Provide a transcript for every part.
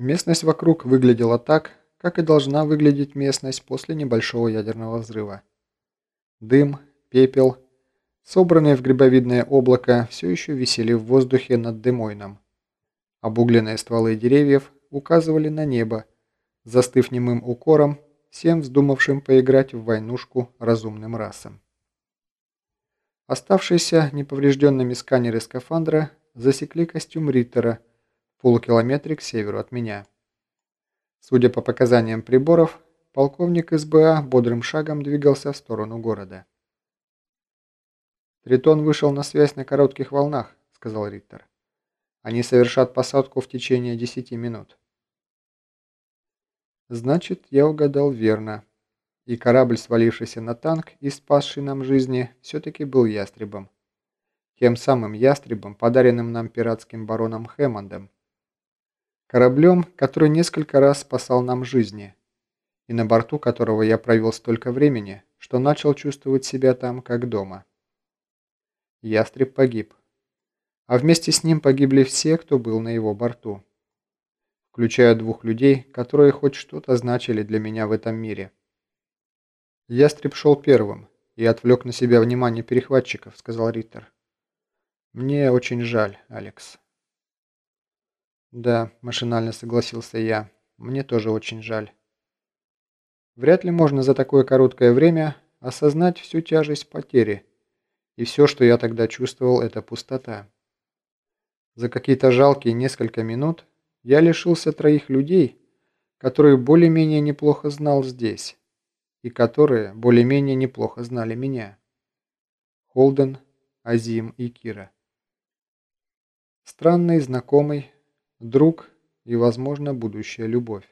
Местность вокруг выглядела так, как и должна выглядеть местность после небольшого ядерного взрыва. Дым, пепел, собранные в грибовидное облако, все еще висели в воздухе над Демойном. Обугленные стволы деревьев указывали на небо, застыв немым укором всем вздумавшим поиграть в войнушку разумным расам. Оставшиеся неповрежденными сканеры скафандра засекли костюм Риттера полукилометре к северу от меня. Судя по показаниям приборов, полковник СБА бодрым шагом двигался в сторону города. «Тритон вышел на связь на коротких волнах», — сказал Риттер. «Они совершат посадку в течение 10 минут». Значит, я угадал верно. И корабль, свалившийся на танк и спасший нам жизни, все-таки был ястребом. Тем самым ястребом, подаренным нам пиратским бароном Хэммондом. Кораблем, который несколько раз спасал нам жизни, и на борту которого я провел столько времени, что начал чувствовать себя там, как дома. Ястреб погиб. А вместе с ним погибли все, кто был на его борту. Включая двух людей, которые хоть что-то значили для меня в этом мире. Ястреб шел первым и отвлек на себя внимание перехватчиков, сказал Риттер. Мне очень жаль, Алекс. «Да», – машинально согласился я. «Мне тоже очень жаль». Вряд ли можно за такое короткое время осознать всю тяжесть потери. И все, что я тогда чувствовал, это пустота. За какие-то жалкие несколько минут я лишился троих людей, которые более-менее неплохо знал здесь, и которые более-менее неплохо знали меня. Холден, Азим и Кира. Странный, знакомый, друг и, возможно, будущая любовь.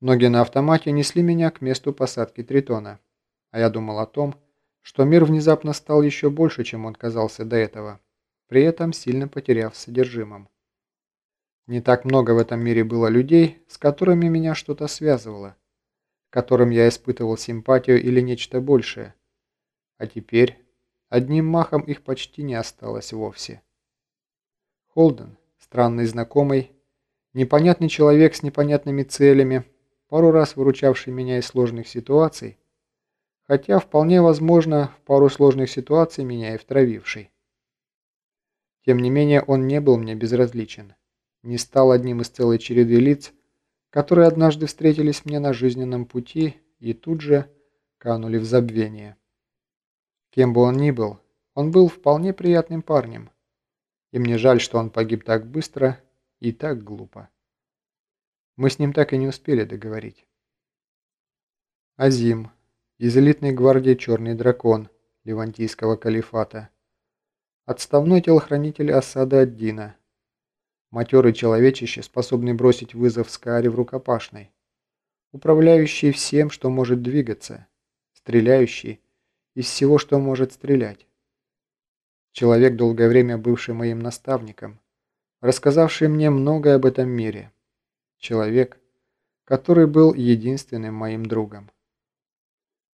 Ноги на автомате несли меня к месту посадки Тритона, а я думал о том, что мир внезапно стал еще больше, чем он казался до этого, при этом сильно потеряв содержимом. Не так много в этом мире было людей, с которыми меня что-то связывало, которым я испытывал симпатию или нечто большее. А теперь одним махом их почти не осталось вовсе. Холден, странный знакомый, непонятный человек с непонятными целями, пару раз выручавший меня из сложных ситуаций, хотя вполне возможно в пару сложных ситуаций меня и втравивший. Тем не менее он не был мне безразличен, не стал одним из целой череды лиц, которые однажды встретились мне на жизненном пути и тут же канули в забвение. Кем бы он ни был, он был вполне приятным парнем, и мне жаль, что он погиб так быстро и так глупо. Мы с ним так и не успели договорить. Азим, из элитной гвардии «Черный дракон» Левантийского калифата. Отставной телохранитель осады Аддина. Матерый человечище, способный бросить вызов Скааре в рукопашной. Управляющий всем, что может двигаться. Стреляющий из всего, что может стрелять. Человек, долгое время бывший моим наставником, рассказавший мне многое об этом мире. Человек, который был единственным моим другом.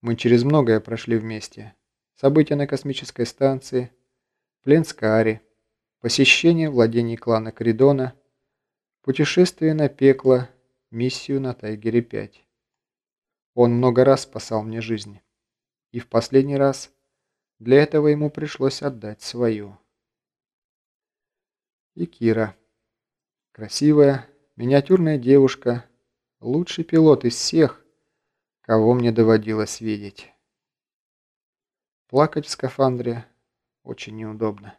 Мы через многое прошли вместе. События на космической станции, плен Скаари, посещение владений клана Кридона, путешествие на пекло, миссию на Тайгере-5. Он много раз спасал мне жизнь. И в последний раз для этого ему пришлось отдать свою. И Кира. Красивая, миниатюрная девушка, лучший пилот из всех, кого мне доводилось видеть. Плакать в скафандре очень неудобно.